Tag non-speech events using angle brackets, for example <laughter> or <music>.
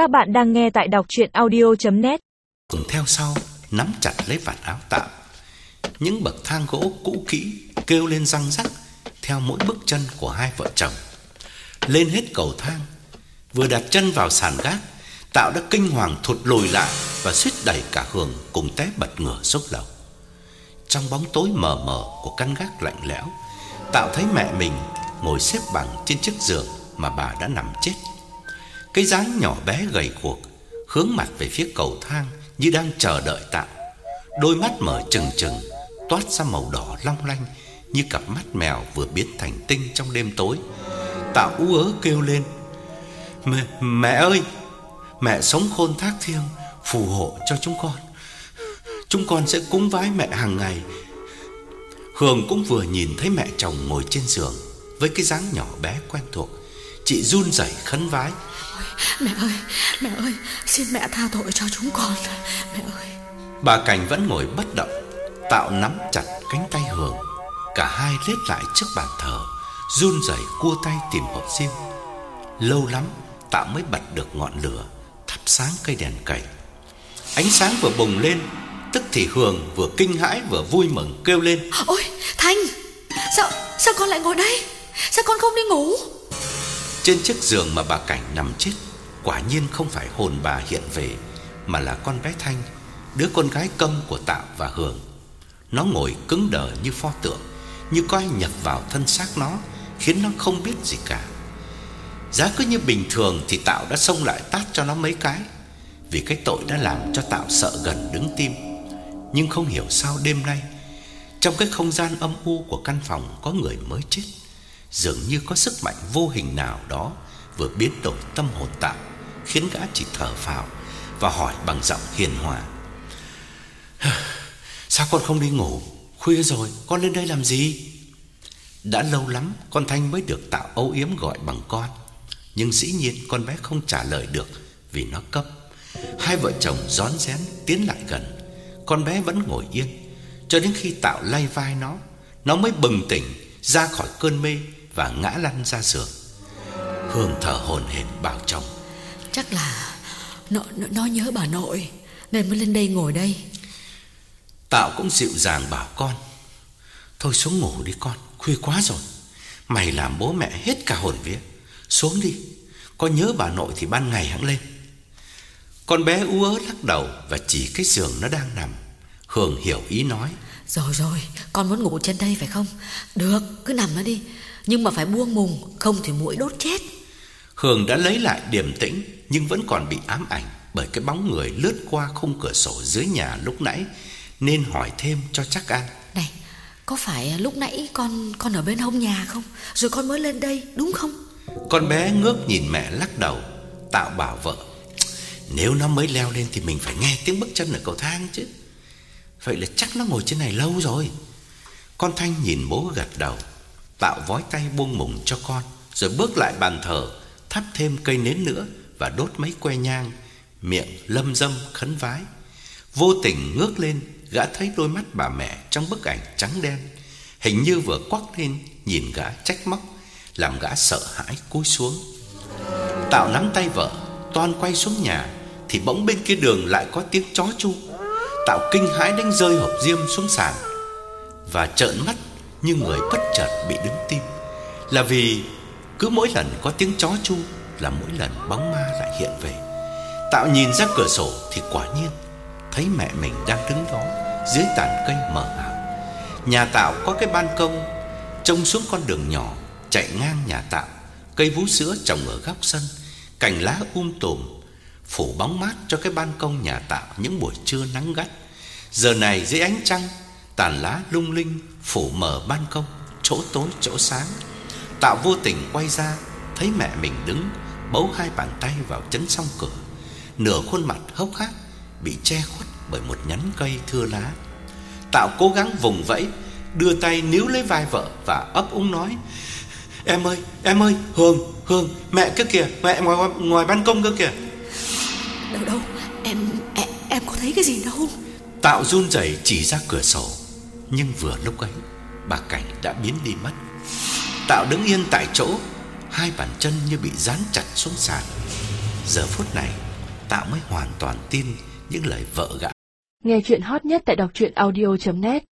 Các bạn đang nghe tại đọc chuyện audio.net Cùng theo sau Nắm chặt lấy vạt áo tạm, Những bậc thang gỗ cũ kỹ Kêu lên răng rắc Theo mỗi bước chân của hai vợ chồng. Lên hết cầu thang Vừa đặt chân vào sàn gác Tạo đã kinh hoàng thụt lùi lại Và suýt đẩy cả Hường cùng té bật ngửa xuống lầu. Trong bóng tối mờ mờ của căn gác lạnh lẽo Tạo thấy mẹ mình ngồi xếp bằng trên chiếc giường mà bà đã nằm chết cái dáng nhỏ bé gầy guộc Hướng mặt về phía cầu thang Như đang chờ đợi Tạo Đôi mắt mở trừng trừng Toát ra màu đỏ long lanh Như cặp mắt mèo vừa biến thành tinh trong đêm tối. Tạo ú ớ kêu lên Mẹ, mẹ ơi Mẹ sống khôn thác thiêng Phù hộ cho chúng con. Chúng con sẽ cúng vái mẹ hàng ngày. Hương cũng vừa nhìn thấy mẹ chồng ngồi trên giường Với cái dáng nhỏ bé quen thuộc. Chị run rẩy khấn vái. Mẹ ơi, mẹ ơi, xin mẹ tha tội cho chúng con. Mẹ ơi. Bà Cảnh vẫn ngồi bất động Tạo nắm chặt cánh tay Hường. Cả hai lết lại trước bàn thờ Run rẩy cua tay tìm hộp riêng Lâu lắm Tạo mới bật được ngọn lửa Thắp sáng cây đèn cầy Ánh sáng vừa bùng lên Tức thì Hường vừa kinh hãi vừa vui mừng kêu lên. Ôi, Thanh Sao, sao con lại ngồi đây? Sao con không đi ngủ trên chiếc giường mà bà Cảnh nằm chết, Quả nhiên không phải hồn bà hiện về, Mà là con bé Thanh, Đứa con gái câm của Tạo và Hường. Nó ngồi cứng đờ như pho tượng, Như coi nhập vào thân xác nó, Khiến nó không biết gì cả. Giá cứ như bình thường Thì Tạo đã xông lại tát cho nó mấy cái, Vì cái tội đã làm cho Tạo sợ gần đứng tim. Nhưng không hiểu sao đêm nay, Trong cái không gian âm u của căn phòng Có người mới chết Dường như có sức mạnh vô hình nào đó Vừa biến đổi tâm hồn Tạo, Khiến gã chỉ thở phào Và hỏi bằng giọng hiền hòa. <sighs> Sao con không đi ngủ? Khuya rồi, con lên đây làm gì? Đã lâu lắm, Con Thanh mới được tạo âu yếm gọi bằng con. Nhưng dĩ nhiên con bé không trả lời được Vì nó cấp. Hai vợ chồng rón rén tiến lại gần. Con bé vẫn ngồi yên. Cho đến khi tạo lay vai nó Nó mới bừng tỉnh Ra khỏi cơn mê và ngã lăn ra giường. Hương thở hổn hển bảo chồng. Chắc là nó, nó, nó nhớ bà nội Nên mới lên đây ngồi đây. Tạo cũng dịu dàng bảo con. Thôi xuống ngủ đi con Khuya quá rồi. Mày làm bố mẹ hết cả hồn vía. Xuống đi Con nhớ bà nội thì ban ngày hãng lên. Con bé ú ớ lắc đầu Và chỉ cái giường nó đang nằm. Hường hiểu ý nói Rồi rồi, con muốn ngủ trên đây phải không? Được, cứ nằm nó đi. Nhưng mà phải buông mùng Không thì mũi đốt chết. Hường đã lấy lại điềm tĩnh Nhưng vẫn còn bị ám ảnh Bởi cái bóng người lướt qua khung cửa sổ dưới nhà lúc nãy Nên hỏi thêm cho chắc ăn. Này, có phải lúc nãy con con ở bên hông nhà không? Rồi con mới lên đây, đúng không? Con bé ngước nhìn mẹ lắc đầu Tạo bảo vợ. Nếu nó mới leo lên thì mình phải nghe tiếng bước chân ở cầu thang chứ Vậy là chắc nó ngồi trên này lâu rồi. Con Thanh nhìn bố gật đầu, Tạo vói tay buông mùng cho con, Rồi bước lại bàn thờ, Thắp thêm cây nến nữa Và đốt mấy que nhang, Miệng lâm dâm khấn vái. Vô tình ngước lên, Gã thấy đôi mắt bà mẹ trong bức ảnh trắng đen, Hình như vừa quắc lên Nhìn gã trách móc, Làm gã sợ hãi cúi xuống. Tạo nắm tay vợ, Toan quay xuống nhà, Thì bỗng bên kia đường lại có tiếng chó chu. Tạo kinh hãi đánh rơi hộp diêm xuống sàn. Và trợn mắt Như người bất chợt bị đứng tim. Là vì cứ mỗi lần có tiếng chó chu Là mỗi lần bóng ma lại hiện về. Tạo nhìn ra cửa sổ Thì quả nhiên Thấy mẹ mình đang đứng đó Dưới tàn cây mờ ảo. Nhà Tạo có cái ban công, Trông xuống con đường nhỏ, Chạy ngang nhà Tạo. Cây vú sữa trồng ở góc sân, Cành lá um tùm Phủ bóng mát cho cái ban công nhà Tạo Những buổi trưa nắng gắt. Giờ này dưới ánh trăng Tàn lá lung linh Phủ mờ ban công Chỗ tối chỗ sáng. Tạo vô tình quay ra Thấy mẹ mình đứng Bấu hai bàn tay vào chấn song cửa. Nửa khuôn mặt hốc hác Bị che khuất bởi một nhánh cây thưa lá. Tạo cố gắng vùng vẫy Đưa tay níu lấy vai vợ Và ấp úng nói Em ơi, em ơi, Hương, Hương Mẹ kia kìa, mẹ ngoài, ngoài, ban công kia kìa. Đâu đâu, em, em, em có thấy cái gì đâu. Tạo run rẩy chỉ ra cửa sổ Nhưng vừa lúc ấy Bà Cảnh đã biến đi mất. Tạo đứng yên tại chỗ Hai bàn chân như bị dán chặt xuống sàn. Giờ phút này Tạo mới hoàn toàn tin những lời vợ gã. Nghe chuyện hot nhất tại đọc truyện audio.net